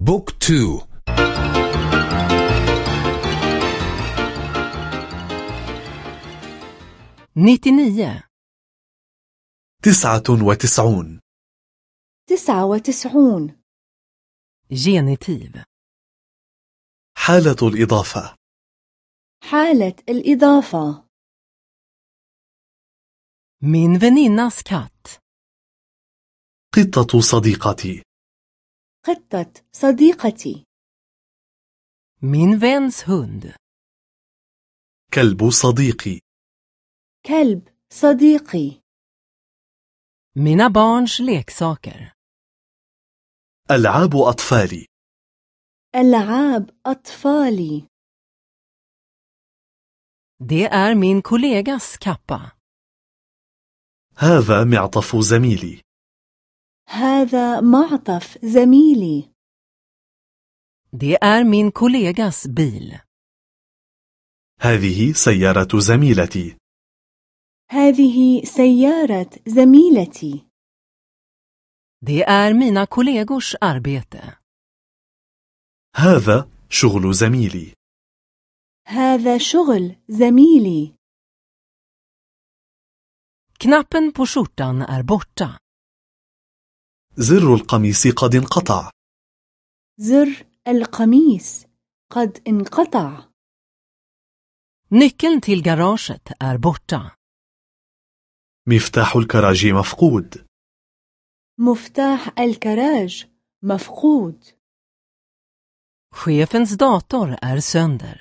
book two. nittionio تسعة وتسعون. تسعة وتسعون. Genitiv. حالة الإضافة. حالة الإضافة. min väninnas katt قطة صديقتي. قطة صديقتي. Min väns hund. كلب صديقي. كلب صديقي. Mina barns leksaker. ألعاب أطفالي. ألعاب أطفالي. Det är min kollegas kappa. هذا معطف زميلي. هذا معطف زميلي det är min kollegas bil هذه سيارة زميلتي هذه سيارة زميلتي det är mina kollegors arbete هذا شغل زميلي هذا شغل زميلي knappen på skjortan är borta زر القميص قد انقطع. زر القميص قد انقطع. Nyckeln till garaget är borta. مفتاح الكراج مفقود. مفتاح الكراج مفقود. Chefens dator är sönder.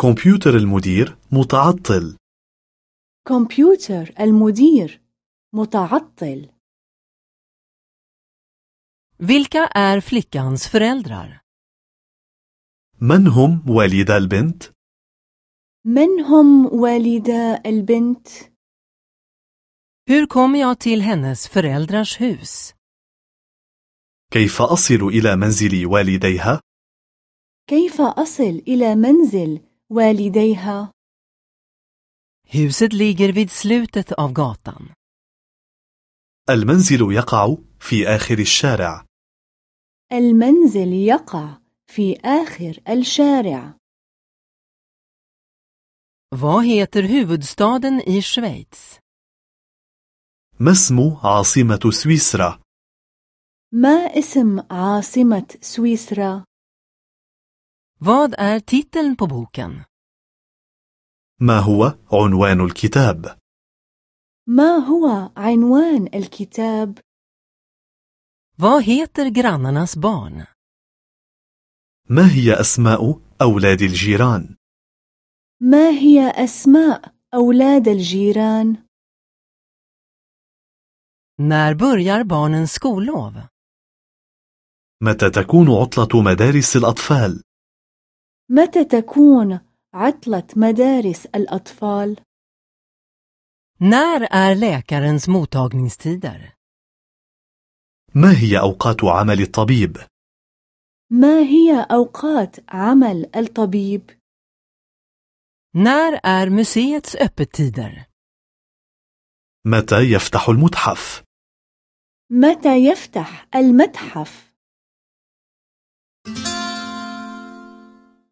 كمبيوتر المدير متعطل. كمبيوتر المدير متعطل. Vilka är flickans föräldrar من هم والدا البنت؟ من هم والدا البنت؟ hur kommer jag till hennes föräldrars hus كيف أصل إلى منزل والديها؟ كيف أصل إلى منزل والديها؟ huset ligger vid slutet av gatan المنزل يقع في آخر الشارع المنزل يقع في آخر الشارع Vad heter huvudstaden i Schweiz? ما اسم عاصمة سويسرا؟ ما اسم عاصمة سويسرا؟ Vad är titeln på boken? ما هو عنوان الكتاب؟ ما هو عنوان الكتاب؟ Vad heter grannarnas barn? ما هي أسماء أولاد الجيران؟ ما هي أسماء أولاد الجيران؟ När börjar barnens skollov? متى تكون عطلة مدارس الأطفال؟ متى تكون عطلة مدارس الأطفال؟ När är läkarens mottagningstider? ما هي أوقات عمل الطبيب؟ ما هي أوقات عمل الطبيب؟ När är museets öppettider? متى يفتح المتحف؟ متى يفتح المتحف؟